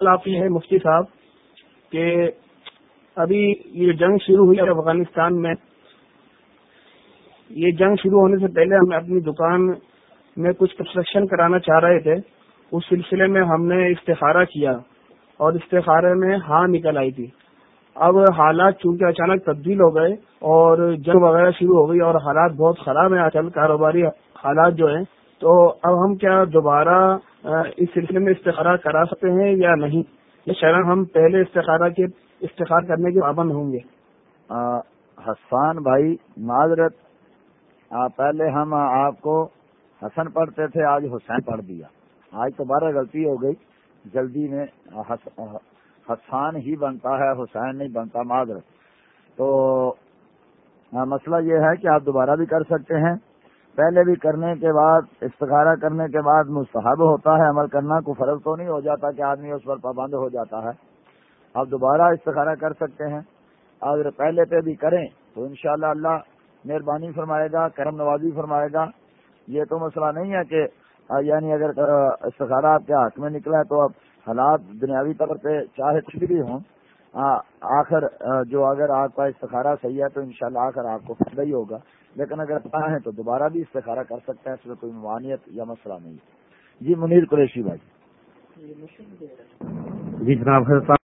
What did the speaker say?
آپ یہ ہے مفتی صاحب، کہ ابھی یہ جنگ شروع ہوئی افغانستان میں۔ یہ جنگ شروع ہونے سے پہلے ہم اپنی دکان میں کچھ کنسٹرکشن کرانا چاہ رہے تھے۔ اس سلسلے میں ہم نے استخارہ کیا اور استخارے میں ہاں نکل آئی تھی۔ اب حالات چونکہ اچانک تبدیل ہو گئے اور جنگ وغیرہ شروع ہو گئی اور حالات بہت خراب ہیں آج کاروباری حالات جو ہیں تو اب ہم کیا دوبارہ اس سلسلے میں استخارہ کرا سکتے ہیں یا نہیں؟ یہ شرح ہم پہلے استخارہ کے استخار کرنے کے پابند ہوں گے؟ حسان بھائی، معذرت پہلے ہم آپ کو حسن پڑھتے تھے، آج حسین پڑھ دیا۔ آج دوبارہ غلطی ہو گئی۔ جلدی میں حسان ہی بنتا ہے، حسین نہیں بنتا، معذرت۔ تو مسئلہ یہ ہے کہ آپ دوبارہ بھی کر سکتے ہیں۔ پہلے بھی کرنے کے بعد، استخارہ کرنے کے بعد مستحب ہوتا ہے، عمل کرنا کو فرض تو نہیں ہو جاتا کہ آدمی اس پر پابند ہو جاتا ہے۔ آپ دوبارہ استخارہ کر سکتے ہیں۔ اگر پہلے پہ بھی کریں تو انشاءاللہ اللہ مہربانی فرمائے گا، کرم نوازی فرمائے گا۔ یہ تو مسئلہ نہیں ہے کہ یعنی اگر استخارہ آپ کے ہاتھ میں نکلا ہے تو اب حالات دنیاوی طور پہ چاہے کچھ بھی ہوں۔ آخر جو اگر آپ کا استخارہ صحیح ہے تو انشاءاللہ آخر آپ کو فائدہ ہی ہوگا۔ لیکن اگر پتا ہے تو دوبارہ بھی استخارہ کر سکتے ہیں اس میں کوئی ممانعت یا مسئلہ نہیں۔ جی منیر قریشی بھائی۔ جی جناب